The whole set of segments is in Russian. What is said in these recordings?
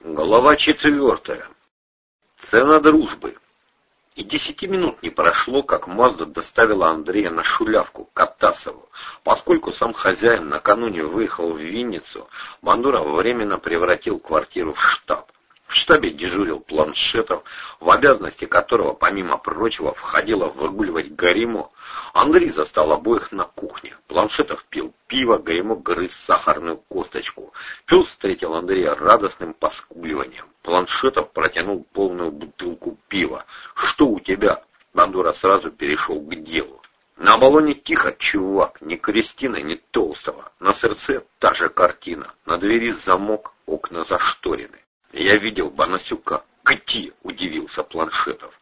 Глава четвертая. Цена дружбы. И десяти минут не прошло, как Мазда доставила Андрея на шулявку, к Атасову. Поскольку сам хозяин накануне выехал в Винницу, Бандура временно превратил квартиру в штаб. В штабе дежурил планшетов, в обязанности которого, помимо прочего, входило выгуливать Гаримо. Андрей застал обоих на кухне. Планшетов пил пиво, Гаримо грыз сахарную косточку. Пес встретил Андрея радостным поскуливанием. Планшетов протянул полную бутылку пива. «Что у тебя?» Бандура сразу перешел к делу. На баллоне тихо, чувак, ни Кристины, ни Толстого. На сердце та же картина. На двери замок, окна зашторены. Я видел Банасюка. «Кати!» — удивился Планшетов.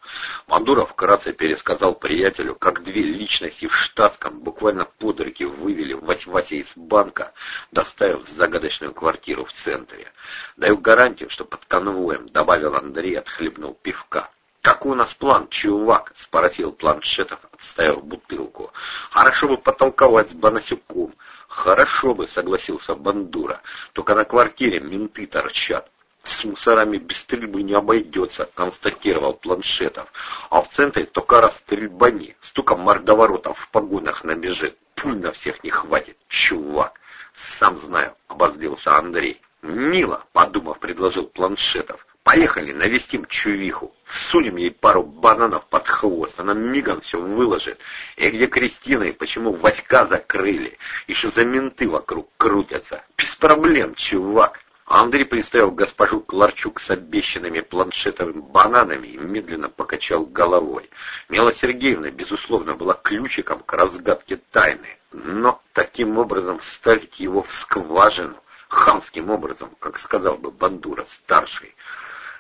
Мандуров вкратце пересказал приятелю, как две личности в штатском буквально под руки вывели Вась-Вася из банка, доставив в загадочную квартиру в центре. «Даю гарантию, что под конвоем», — добавил Андрей, отхлебнул пивка. «Какой у нас план, чувак?» — спросил Планшетов, отставив бутылку. «Хорошо бы потолковать с Банасюком». «Хорошо бы», — согласился Бандура. «Только на квартире менты торчат. С мусорами без стрельбы не обойдется, констатировал Планшетов. А в центре только раз стрельбани, стука мордоворотов в погонах набежит. Пуль на всех не хватит, чувак. Сам знаю, обозлился Андрей. Мило, подумав, предложил Планшетов. Поехали, навестим чувиху. Всунем ей пару бананов под хвост, она мигом все выложит. И где Кристина, и почему Васька закрыли, что за менты вокруг крутятся. Без проблем, чувак. Андрей представил госпожу Кларчук с обещанными планшетовыми бананами и медленно покачал головой. Мила Сергеевна, безусловно, была ключиком к разгадке тайны, но таким образом вставить его в скважину, хамским образом, как сказал бы Бандура-старший.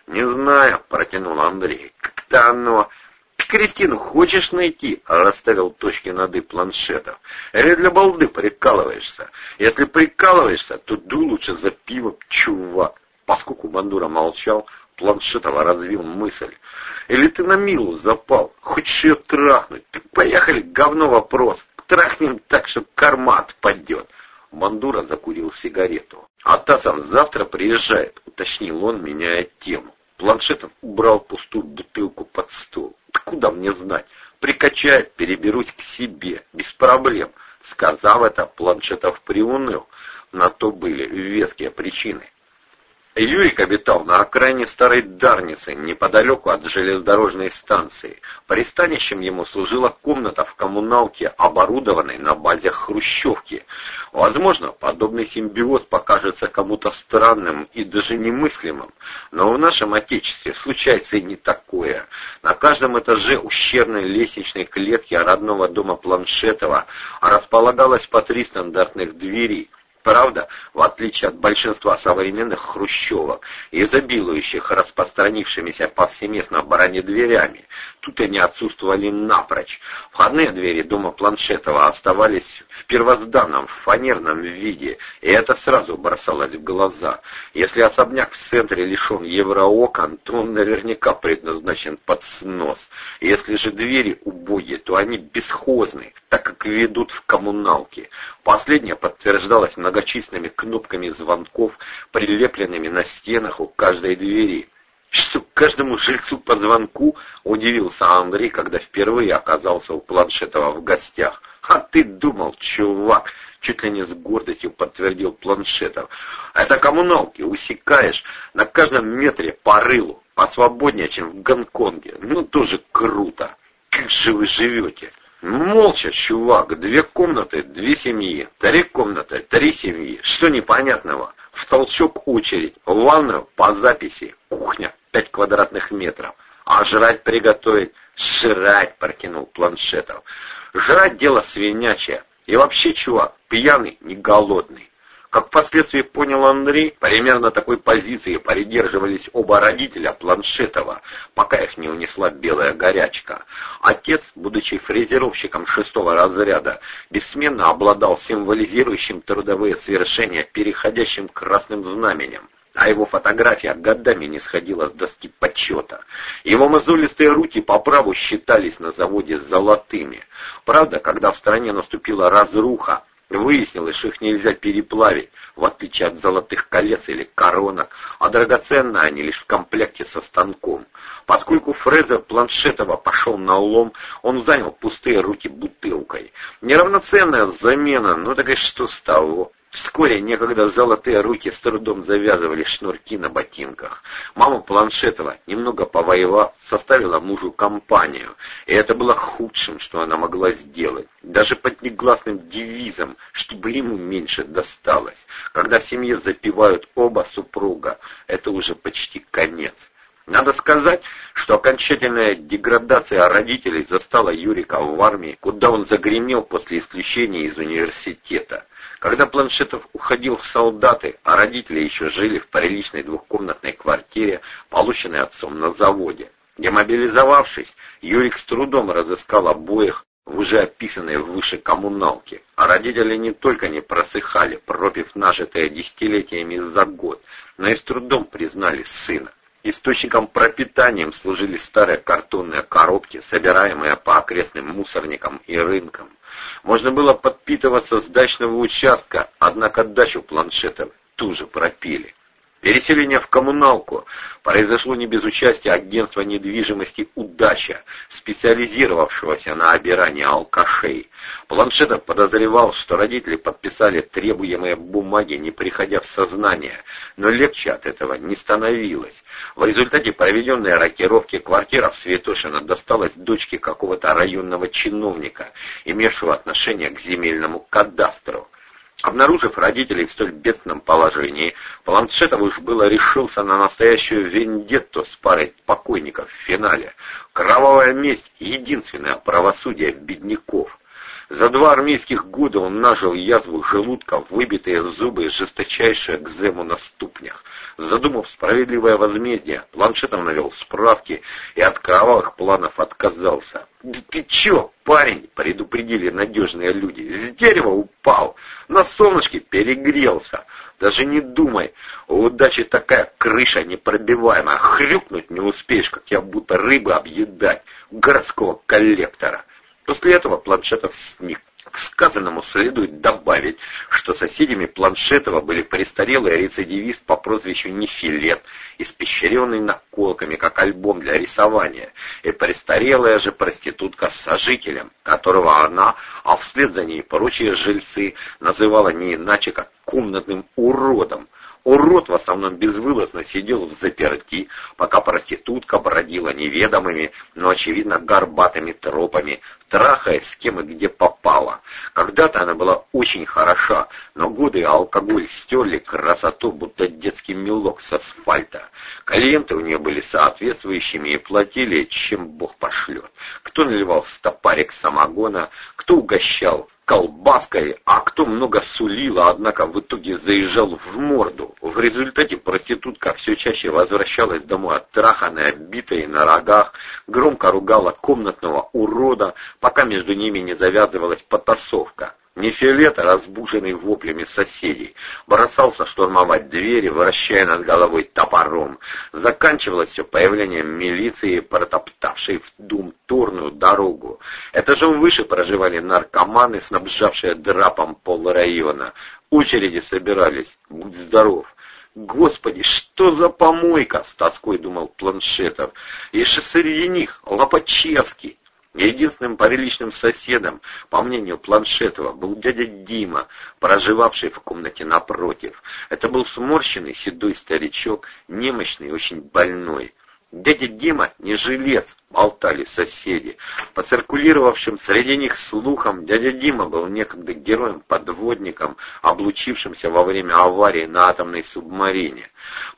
«Не знаю», — протянул Андрей, — «как-то оно...» Кристину хочешь найти?» — расставил точки над «и» планшетов. «Или для балды прикалываешься? Если прикалываешься, то дуй лучше за пивом, чувак». Поскольку Бандура молчал, Планшетова развил мысль. «Или ты на Милу запал? Хочешь ее трахнуть? Так поехали, говно вопрос. Трахнем так, что карма отпадет». Бандура закурил сигарету. «Атасов завтра приезжает», — уточнил он, меняя тему. Планшетов убрал пустую бутылку под стол. Откуда мне знать? Прикачают, переберусь к себе, без проблем. Сказав это, Планшетов приуныл. На то были веские причины. Юрик обитал на окраине старой Дарницы, неподалеку от железнодорожной станции. Пристанищем ему служила комната в коммуналке, оборудованной на базе хрущевки. Возможно, подобный симбиоз покажется кому-то странным и даже немыслимым, но в нашем Отечестве случается и не такое. На каждом этаже ущербной лестничной клетки родного дома Планшетова располагалось по три стандартных двери – Правда, в отличие от большинства современных хрущевок, изобилующих распространившимися повсеместно дверями, тут они отсутствовали напрочь. Входные двери дома Планшетова оставались в первозданном фанерном виде, и это сразу бросалось в глаза. Если особняк в центре лишен евроокон, то он наверняка предназначен под снос. Если же двери убогие, то они бесхозны, так как ведут в коммуналки. Последнее подтверждалось многочисленными кнопками звонков, прилепленными на стенах у каждой двери. Что каждому жильцу по звонку удивился Андрей, когда впервые оказался у Планшетова в гостях. «А ты думал, чувак!» — чуть ли не с гордостью подтвердил Планшетов. «Это коммуналки, усекаешь на каждом метре по рылу, посвободнее, чем в Гонконге. Ну, тоже круто! Как же вы живете!» Молча, чувак, две комнаты, две семьи, три комнаты, три семьи. Что непонятного? В толчок очередь, ванную по записи, кухня, пять квадратных метров. А жрать приготовить? Жрать, прокинул планшетов. Жрать дело свинячее. И вообще, чувак, пьяный, не голодный. Как впоследствии понял Андрей, примерно такой позиции придерживались оба родителя Планшетова, пока их не унесла белая горячка. Отец, будучи фрезеровщиком шестого разряда, бессменно обладал символизирующим трудовые свершения, переходящим к красным знаменем а его фотография годами не сходила с доски почета. Его мозолистые руки по праву считались на заводе золотыми. Правда, когда в стране наступила разруха, Выяснилось, что их нельзя переплавить, в отличие от золотых колец или коронок, а драгоценны они лишь в комплекте со станком. Поскольку Фрезер Планшетова пошел на улом, он занял пустые руки бутылкой. Неравноценная замена, ну так и что с того? Вскоре некогда золотые руки с трудом завязывали шнурки на ботинках. Мама Планшетова, немного повоевав, составила мужу компанию, и это было худшим, что она могла сделать. Даже под негласным девизом, чтобы ему меньше досталось. Когда в семье запивают оба супруга, это уже почти конец. Надо сказать, что окончательная деградация родителей застала Юрика в армии, куда он загремел после исключения из университета. Когда Планшетов уходил в солдаты, а родители еще жили в приличной двухкомнатной квартире, полученной отцом на заводе. Демобилизовавшись, Юрик с трудом разыскал обоих в уже описанной выше коммуналке, а родители не только не просыхали, пропив нажитое десятилетиями за год, но и с трудом признали сына. Источником пропитанием служили старые картонные коробки, собираемые по окрестным мусорникам и рынкам. Можно было подпитываться с дачного участка, однако дачу планшетов тоже пропили. Переселение в коммуналку произошло не без участия агентства недвижимости «Удача», специализировавшегося на обирании алкашей. Планшетов подозревал, что родители подписали требуемые бумаги, не приходя в сознание, но легче от этого не становилось. В результате проведенной рокировки квартира в Святошино досталась дочке какого-то районного чиновника, имевшего отношение к земельному кадастру. Обнаружив родителей в столь бедственном положении, Планшетов уж было решился на настоящую вендетту с парой покойников в финале. Кровавая месть — единственное правосудие бедняков. За два армейских года он нажил язву желудка, выбитые зубы и жесточайшую экзему на ступнях. Задумав справедливое возмездие, Планшетов навел справки и от кровавых планов отказался. «Да ты чё, парень?» — предупредили надежные люди. «С дерева упал, на солнышке перегрелся. Даже не думай, у удачи такая крыша непробиваемая, хрюкнуть не успеешь, как я будто рыбы объедать, городского коллектора». После этого Планшетов сник. К сказанному следует добавить, что соседями Планшетова были престарелый рецидивист по прозвищу Нефилет, испещренный наколками, как альбом для рисования, и престарелая же проститутка с сожителем, которого она, а вслед за ней прочие жильцы, называла не иначе, как комнатным уродом, Урод в основном безвылазно сидел в заперти, пока проститутка бродила неведомыми, но, очевидно, горбатыми тропами, трахаясь с кем и где попала. Когда-то она была очень хороша, но годы и алкоголь стерли красоту, будто детский мелок с асфальта. Клиенты у нее были соответствующими и платили, чем Бог пошлет. Кто наливал стопарик самогона, кто угощал колбаской, а кто много сулила, однако в итоге заезжал в морду. В результате проститутка все чаще возвращалась домой оттраханная, битой на рогах, громко ругала комнатного урода, пока между ними не завязывалась потасовка. Нефилет, разбуженный воплями соседей, бросался штурмовать двери, вращая над головой топором. Заканчивалось все появлением милиции, протоптавшей в дум торную дорогу. Этажом выше проживали наркоманы, снабжавшие драпом пол района. Очереди собирались. Будь здоров. «Господи, что за помойка!» — с тоской думал Планшетов. «И среди них Лопачевский, Единственным приличным соседом, по мнению Планшетова, был дядя Дима, проживавший в комнате напротив. Это был сморщенный седой старичок, немощный и очень больной. «Дядя Дима не жилец», — болтали соседи. По циркулировавшим среди них слухам, дядя Дима был некогда героем-подводником, облучившимся во время аварии на атомной субмарине.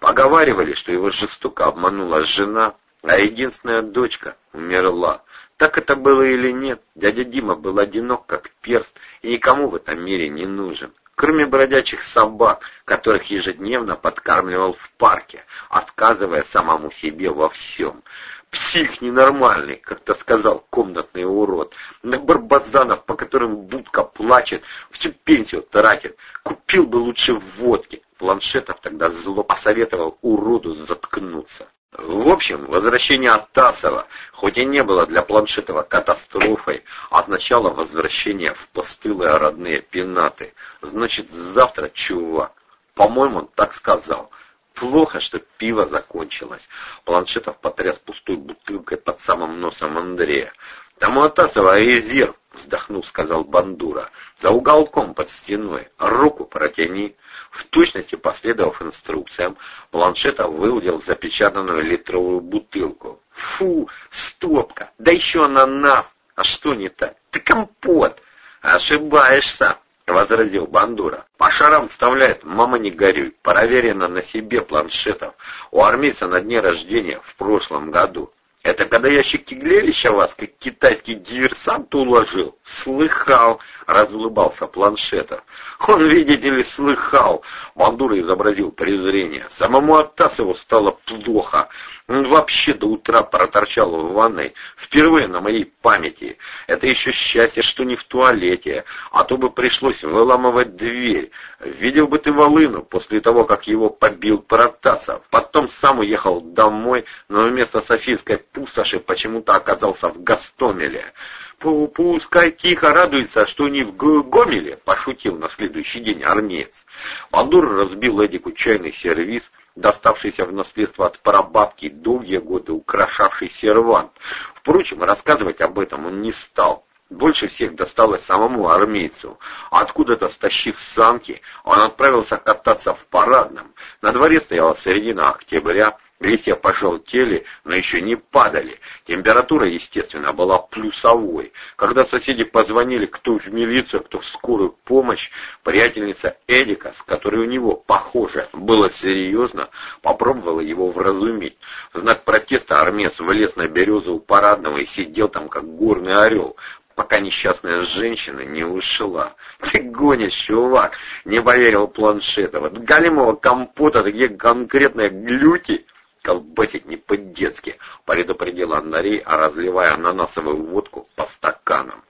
Поговаривали, что его жестоко обманула жена, а единственная дочка умерла. Так это было или нет, дядя Дима был одинок, как перст, и никому в этом мире не нужен. Кроме бродячих собак, которых ежедневно подкармливал в парке, отказывая самому себе во всем. «Псих ненормальный», — как-то сказал комнатный урод. На барбазанов, по которым будка плачет, всю пенсию тратит. Купил бы лучше водки. Планшетов тогда зло посоветовал уроду заткнуться. В общем, возвращение Атасова, хоть и не было для Планшетова катастрофой, означало возвращение в постылые родные пенаты. Значит, завтра, чувак. По-моему, он так сказал. Плохо, что пиво закончилось. Планшетов потряс пустой бутылкой под самым носом Андрея. «Там у Атасова резерв», — вздохнув, сказал Бандура. «За уголком под стеной. Руку протяни». В точности последовав инструкциям, планшета выудил запечатанную литровую бутылку. «Фу, стопка! Да еще ананас! А что не так? Ты компот!» «Ошибаешься!» — возразил Бандура. «По шарам вставляет, мама не горюй, проверено на себе планшетов. У армейца на дне рождения в прошлом году. Это когда я Щекиглелища вас, как китайский диверсант, уложил? Слыхал, разулыбался планшетов. Он, видите ли, слыхал. Мандура изобразил презрение. Самому Атасову стало плохо. Он вообще до утра проторчал в ванной. Впервые на моей памяти. Это еще счастье, что не в туалете. А то бы пришлось выламывать дверь. Видел бы ты Волыну после того, как его побил Протасов. Потом сам уехал домой, но вместо Софийской пустоши почему-то оказался в Гастомеле. «Пускай тихо радуется, что не в Гомеле», — пошутил на следующий день армеец. Бандур разбил Эдику чайный сервиз, доставшийся в наследство от прабабки, долгие годы украшавший сервант. Впрочем, рассказывать об этом он не стал. Больше всех досталось самому армейцу. Откуда-то стащив санки, он отправился кататься в парадном. На дворе стояла середина октября, Листья пожелтели, но еще не падали. Температура, естественно, была плюсовой. Когда соседи позвонили кто в милицию, кто в скорую помощь, приятельница Эдика, с которой у него, похоже, было серьезно, попробовала его вразумить. В знак протеста армец влез на березу у парадного и сидел там, как горный орел, пока несчастная женщина не ушла. Ты гонишь, чувак, не поверил Планшетова. Галимого компота, такие конкретные глюки колбасить не по-детски, предупредил Андрей, разливая ананасовую водку по стаканам.